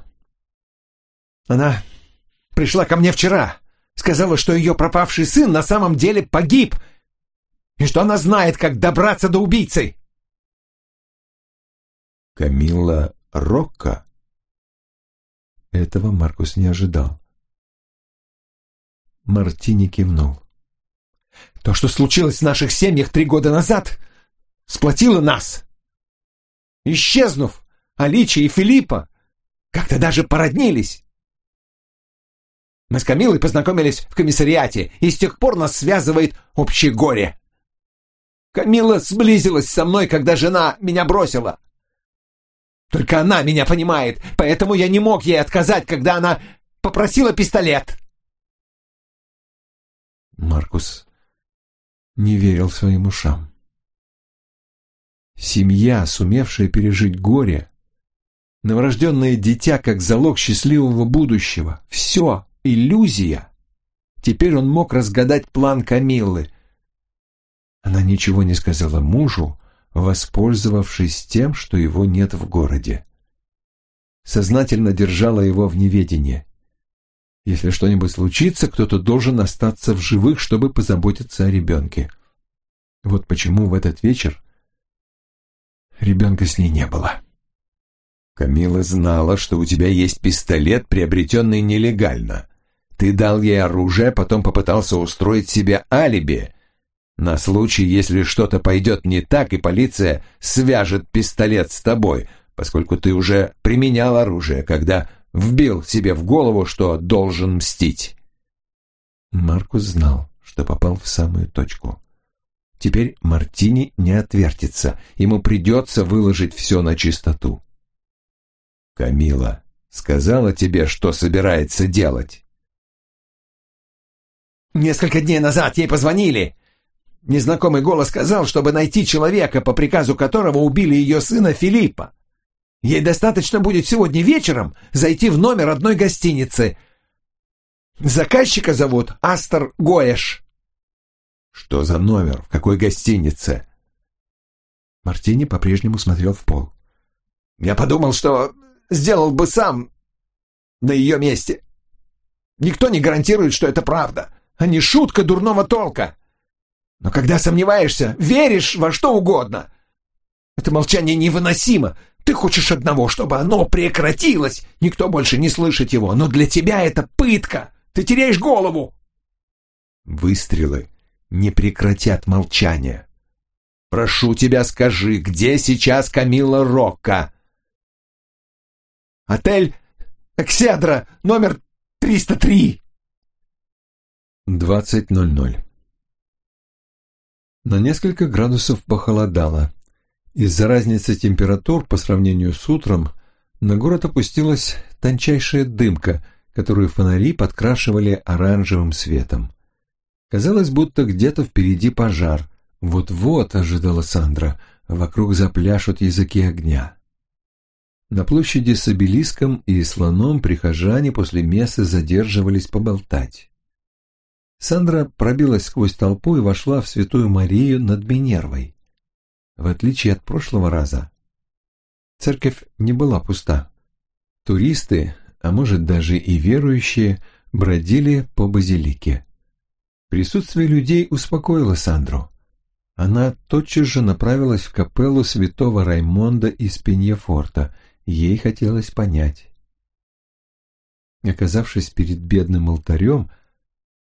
«Она пришла ко мне вчера, сказала, что ее пропавший сын на самом деле погиб, и что она знает, как добраться до убийцы». «Камилла Рокко?» Этого Маркус не ожидал. Мартини кивнул. «То, что случилось в наших семьях три года назад, сплотило нас. Исчезнув, Аличи и Филиппа как-то даже породнились. Мы с Камилой познакомились в комиссариате, и с тех пор нас связывает общее горе. Камила сблизилась со мной, когда жена меня бросила. Только она меня понимает, поэтому я не мог ей отказать, когда она попросила пистолет. Маркус не верил своим ушам. Семья, сумевшая пережить горе, Новорожденное дитя как залог счастливого будущего. Все иллюзия. Теперь он мог разгадать план Камиллы. Она ничего не сказала мужу, воспользовавшись тем, что его нет в городе. Сознательно держала его в неведении. Если что-нибудь случится, кто-то должен остаться в живых, чтобы позаботиться о ребенке. Вот почему в этот вечер ребенка с ней не было. Камила знала, что у тебя есть пистолет, приобретенный нелегально. Ты дал ей оружие, потом попытался устроить себе алиби. На случай, если что-то пойдет не так, и полиция свяжет пистолет с тобой, поскольку ты уже применял оружие, когда вбил себе в голову, что должен мстить. Маркус знал, что попал в самую точку. Теперь Мартини не отвертится, ему придется выложить все на чистоту. Камила сказала тебе, что собирается делать?» «Несколько дней назад ей позвонили. Незнакомый голос сказал, чтобы найти человека, по приказу которого убили ее сына Филиппа. Ей достаточно будет сегодня вечером зайти в номер одной гостиницы. Заказчика зовут Астер Гоэш». «Что за номер? В какой гостинице?» Мартини по-прежнему смотрел в пол. «Я подумал, что сделал бы сам на ее месте. Никто не гарантирует, что это правда, а не шутка дурного толка. Но когда сомневаешься, веришь во что угодно. Это молчание невыносимо. Ты хочешь одного, чтобы оно прекратилось. Никто больше не слышит его, но для тебя это пытка. Ты теряешь голову. Выстрелы не прекратят молчание. Прошу тебя, скажи, где сейчас Камила Рокко? Отель Экседра, номер 303. 20.00 На несколько градусов похолодало. Из-за разницы температур по сравнению с утром на город опустилась тончайшая дымка, которую фонари подкрашивали оранжевым светом. Казалось, будто где-то впереди пожар. Вот-вот, ожидала Сандра, вокруг запляшут языки огня. На площади с обелиском и слоном прихожане после мессы задерживались поболтать. Сандра пробилась сквозь толпу и вошла в Святую Марию над Минервой. В отличие от прошлого раза, церковь не была пуста. Туристы, а может даже и верующие, бродили по базилике. Присутствие людей успокоило Сандру. Она тотчас же направилась в капеллу святого Раймонда из Пеньефорта. Ей хотелось понять. Оказавшись перед бедным алтарем,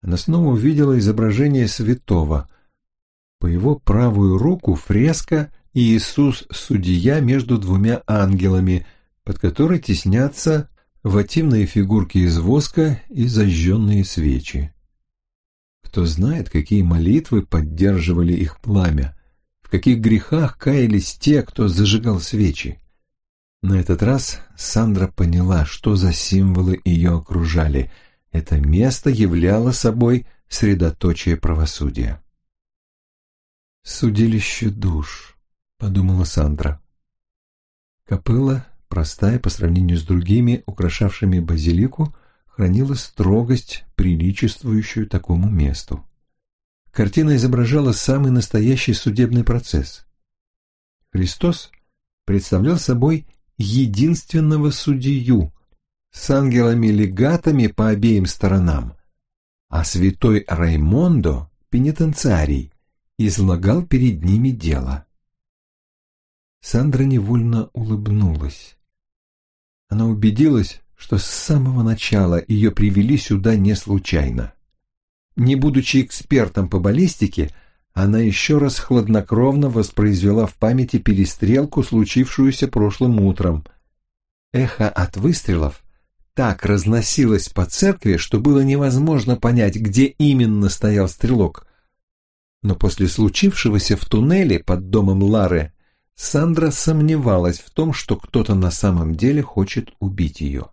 она снова увидела изображение святого. По его правую руку фреска Иисус-судья между двумя ангелами, под которой теснятся вативные фигурки из воска и зажженные свечи. Кто знает, какие молитвы поддерживали их пламя, в каких грехах каялись те, кто зажигал свечи. На этот раз Сандра поняла, что за символы ее окружали. Это место являло собой средоточие правосудия. «Судилище душ», — подумала Сандра. Капелла, простая по сравнению с другими, украшавшими базилику, хранила строгость, приличествующую такому месту. Картина изображала самый настоящий судебный процесс. Христос представлял собой единственного судью с ангелами-легатами по обеим сторонам, а святой Раймондо, пенитенциарий, излагал перед ними дело. Сандра невольно улыбнулась. Она убедилась, что с самого начала ее привели сюда не случайно. Не будучи экспертом по баллистике, она еще раз хладнокровно воспроизвела в памяти перестрелку, случившуюся прошлым утром. Эхо от выстрелов так разносилось по церкви, что было невозможно понять, где именно стоял стрелок. Но после случившегося в туннеле под домом Лары Сандра сомневалась в том, что кто-то на самом деле хочет убить ее.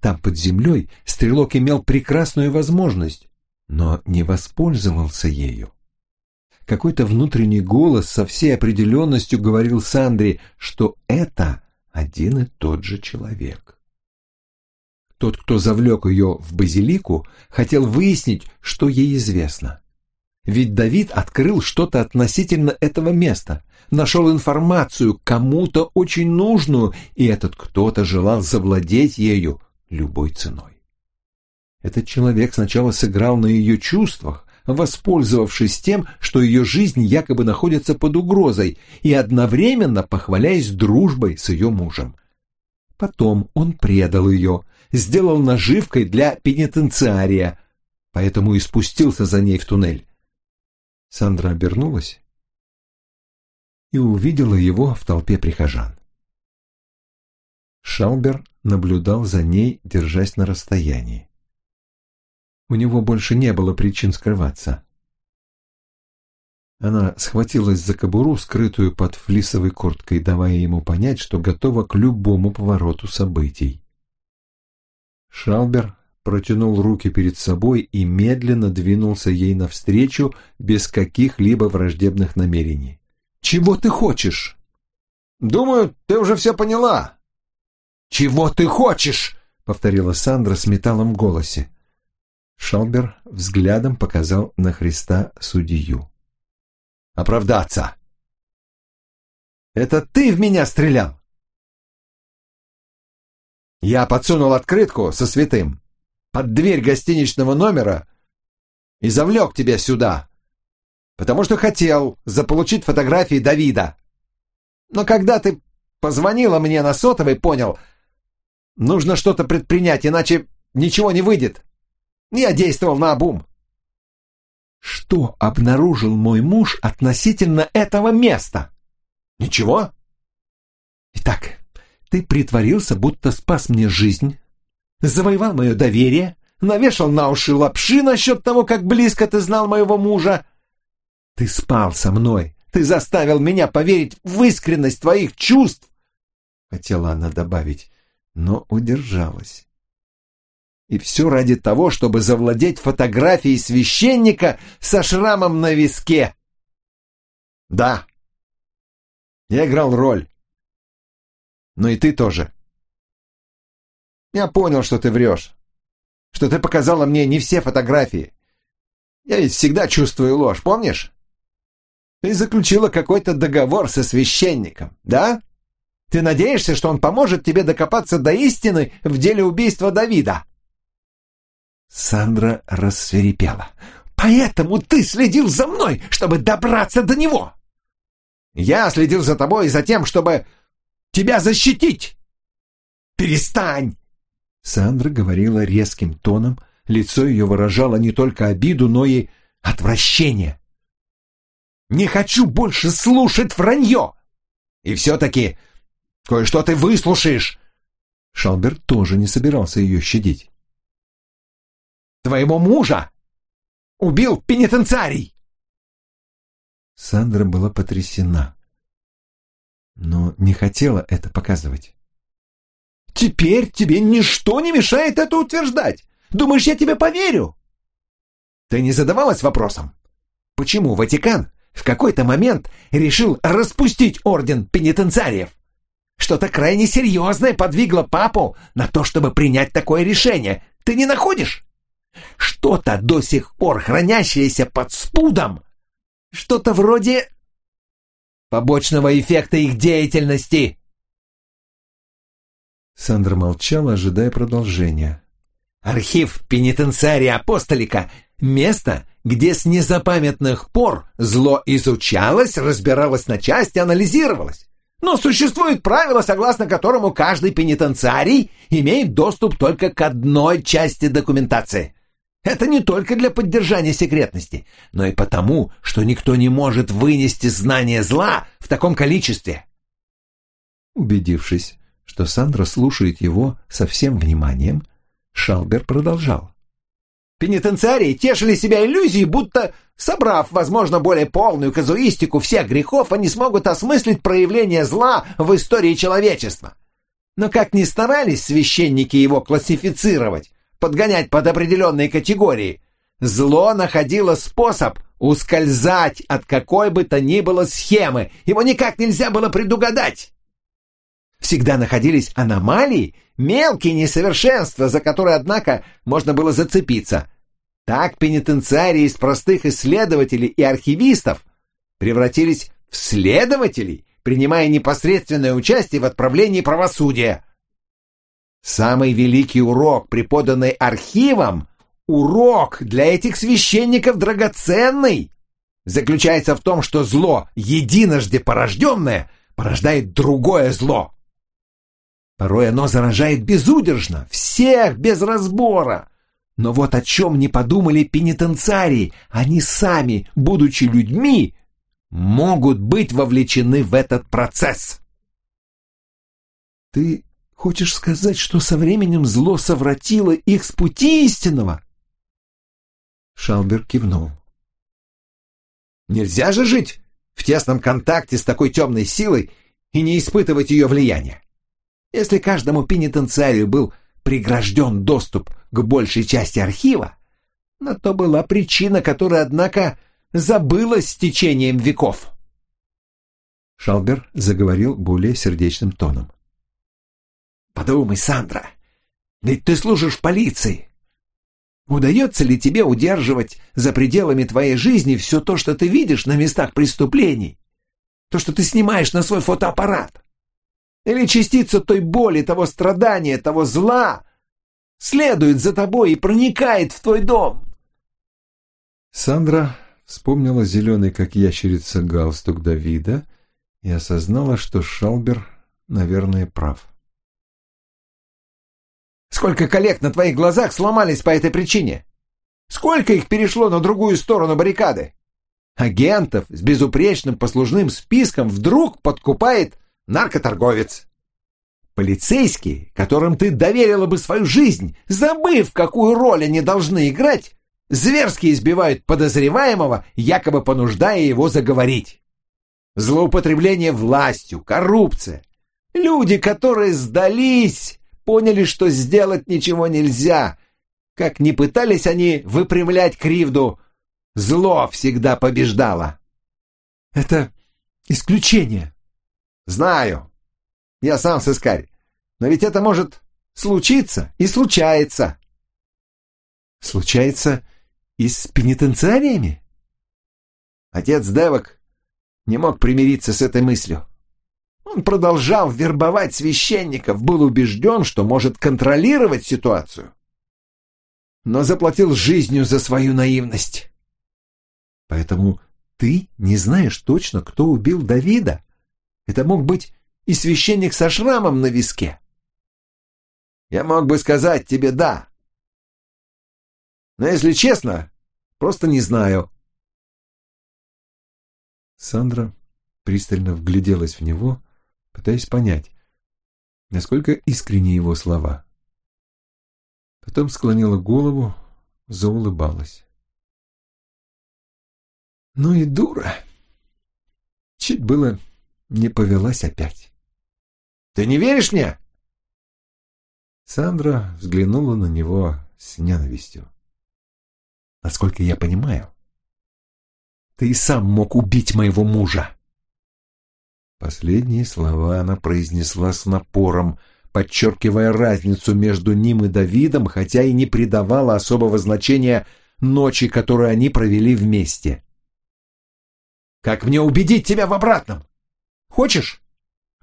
Там под землей стрелок имел прекрасную возможность, но не воспользовался ею. Какой-то внутренний голос со всей определенностью говорил Сандре, что это один и тот же человек. Тот, кто завлек ее в базилику, хотел выяснить, что ей известно. Ведь Давид открыл что-то относительно этого места, нашел информацию, кому-то очень нужную, и этот кто-то желал завладеть ею любой ценой. Этот человек сначала сыграл на ее чувствах, воспользовавшись тем, что ее жизнь якобы находится под угрозой, и одновременно похваляясь дружбой с ее мужем. Потом он предал ее, сделал наживкой для пенитенциария, поэтому и спустился за ней в туннель. Сандра обернулась и увидела его в толпе прихожан. Шалбер наблюдал за ней, держась на расстоянии. У него больше не было причин скрываться. Она схватилась за кобуру, скрытую под флисовой курткой, давая ему понять, что готова к любому повороту событий. Шалбер протянул руки перед собой и медленно двинулся ей навстречу без каких-либо враждебных намерений. «Чего ты хочешь?» «Думаю, ты уже все поняла». «Чего ты хочешь?» — повторила Сандра с металлом в голосе. Шалбер взглядом показал на Христа судью. «Оправдаться!» «Это ты в меня стрелял!» «Я подсунул открытку со святым под дверь гостиничного номера и завлек тебя сюда, потому что хотел заполучить фотографии Давида. Но когда ты позвонила мне на сотовый, понял, нужно что-то предпринять, иначе ничего не выйдет. Я действовал на обум. Что обнаружил мой муж относительно этого места? Ничего. Итак, ты притворился, будто спас мне жизнь, завоевал мое доверие, навешал на уши лапши насчет того, как близко ты знал моего мужа. Ты спал со мной, ты заставил меня поверить в искренность твоих чувств, хотела она добавить, но удержалась. И все ради того, чтобы завладеть фотографией священника со шрамом на виске. Да, я играл роль. Но и ты тоже. Я понял, что ты врешь. Что ты показала мне не все фотографии. Я ведь всегда чувствую ложь, помнишь? Ты заключила какой-то договор со священником, да? Ты надеешься, что он поможет тебе докопаться до истины в деле убийства Давида? Сандра рассверепела. Поэтому ты следил за мной, чтобы добраться до него. Я следил за тобой и за тем, чтобы тебя защитить. Перестань!» Сандра говорила резким тоном, лицо ее выражало не только обиду, но и отвращение. «Не хочу больше слушать вранье! И все-таки кое-что ты выслушаешь!» Шалберт тоже не собирался ее щадить. «Твоего мужа убил пенитенциарий!» Сандра была потрясена, но не хотела это показывать. «Теперь тебе ничто не мешает это утверждать. Думаешь, я тебе поверю?» «Ты не задавалась вопросом, почему Ватикан в какой-то момент решил распустить орден пенитенциариев? Что-то крайне серьезное подвигло папу на то, чтобы принять такое решение. Ты не находишь? Что-то до сих пор хранящееся под спудом что-то вроде побочного эффекта их деятельности. Сандра молчала, ожидая продолжения. Архив пенитенциария апостолика — место, где с незапамятных пор зло изучалось, разбиралось на части, анализировалось. Но существует правило, согласно которому каждый пенитенциарий имеет доступ только к одной части документации. Это не только для поддержания секретности, но и потому, что никто не может вынести знание зла в таком количестве. Убедившись, что Сандра слушает его со всем вниманием, Шалбер продолжал. Пенитенциарии тешили себя иллюзией, будто, собрав, возможно, более полную казуистику всех грехов, они смогут осмыслить проявление зла в истории человечества. Но как ни старались священники его классифицировать, подгонять под определенные категории. Зло находило способ ускользать от какой бы то ни было схемы. Его никак нельзя было предугадать. Всегда находились аномалии, мелкие несовершенства, за которые, однако, можно было зацепиться. Так пенитенциарии из простых исследователей и архивистов превратились в следователей, принимая непосредственное участие в отправлении правосудия. Самый великий урок, преподанный архивом, урок для этих священников драгоценный, заключается в том, что зло, единожды порожденное, порождает другое зло. Порой оно заражает безудержно, всех без разбора. Но вот о чем не подумали пенитенциарии, они сами, будучи людьми, могут быть вовлечены в этот процесс. Ты Хочешь сказать, что со временем зло совратило их с пути истинного?» Шалбер кивнул. «Нельзя же жить в тесном контакте с такой темной силой и не испытывать ее влияния. Если каждому пенитенциарию был прегражден доступ к большей части архива, на то была причина, которая, однако, забылась с течением веков». Шалбер заговорил более сердечным тоном. Подумай, Сандра, ведь ты служишь полиции. Удается ли тебе удерживать за пределами твоей жизни все то, что ты видишь на местах преступлений? То, что ты снимаешь на свой фотоаппарат? Или частица той боли, того страдания, того зла следует за тобой и проникает в твой дом? Сандра вспомнила зеленый, как ящерица, галстук Давида и осознала, что Шалбер, наверное, прав. Сколько коллег на твоих глазах сломались по этой причине? Сколько их перешло на другую сторону баррикады? Агентов с безупречным послужным списком вдруг подкупает наркоторговец. Полицейские, которым ты доверила бы свою жизнь, забыв, какую роль они должны играть, зверски избивают подозреваемого, якобы понуждая его заговорить. Злоупотребление властью, коррупция. Люди, которые сдались, поняли, что сделать ничего нельзя. Как ни пытались они выпрямлять кривду, зло всегда побеждало. Это исключение. Знаю. Я сам сыскарь. Но ведь это может случиться и случается. Случается и с пенитенциариями? Отец Девок не мог примириться с этой мыслью. Он продолжал вербовать священников, был убежден, что может контролировать ситуацию. Но заплатил жизнью за свою наивность. Поэтому ты не знаешь точно, кто убил Давида. Это мог быть и священник со шрамом на виске. Я мог бы сказать тебе «да». Но, если честно, просто не знаю. Сандра пристально вгляделась в него, пытаясь понять, насколько искренни его слова. Потом склонила голову, заулыбалась. Ну и дура. Чуть было не повелась опять. «Ты не веришь мне?» Сандра взглянула на него с ненавистью. «Насколько я понимаю, ты и сам мог убить моего мужа!» Последние слова она произнесла с напором, подчеркивая разницу между ним и Давидом, хотя и не придавала особого значения ночи, которую они провели вместе. «Как мне убедить тебя в обратном? Хочешь?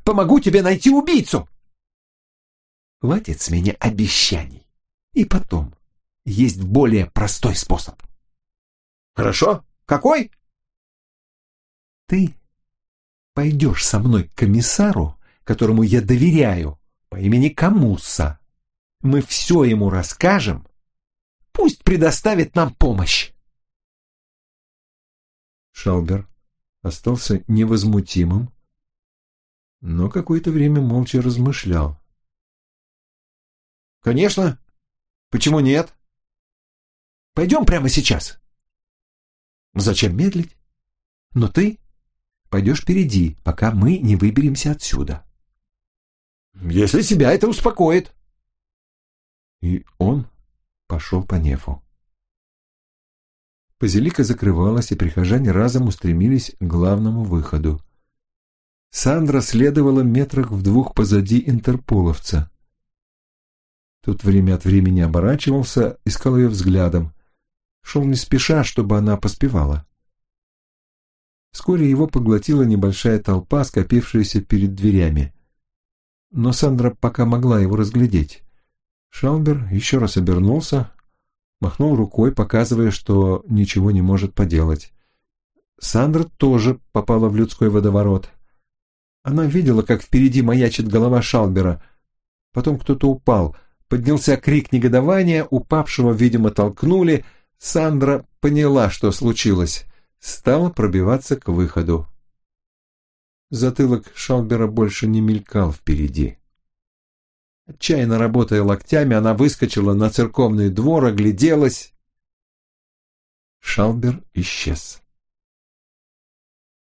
Помогу тебе найти убийцу!» Хватит с меня обещаний. И потом, есть более простой способ. Хорошо. Какой? Ты пойдешь со мной к комиссару, которому я доверяю, по имени Камусса. Мы все ему расскажем. Пусть предоставит нам помощь. Шалбер остался невозмутимым, но какое-то время молча размышлял. «Конечно. Почему нет?» «Пойдем прямо сейчас». «Зачем медлить? Но ты пойдешь впереди, пока мы не выберемся отсюда». «Если себя это успокоит». И он пошел по нефу. Базилика закрывалась, и прихожане разом устремились к главному выходу. Сандра следовала метрах в двух позади интерполовца. Тут время от времени оборачивался, искал ее взглядом. Шел не спеша, чтобы она поспевала. Вскоре его поглотила небольшая толпа, скопившаяся перед дверями. Но Сандра пока могла его разглядеть. Шалбер еще раз обернулся, махнул рукой, показывая, что ничего не может поделать. Сандра тоже попала в людской водоворот. Она видела, как впереди маячит голова Шалбера. Потом кто-то упал — Поднялся крик негодования, упавшего, видимо, толкнули. Сандра поняла, что случилось. Стала пробиваться к выходу. Затылок Шалбера больше не мелькал впереди. Отчаянно работая локтями, она выскочила на церковный двор, огляделась. Шалбер исчез.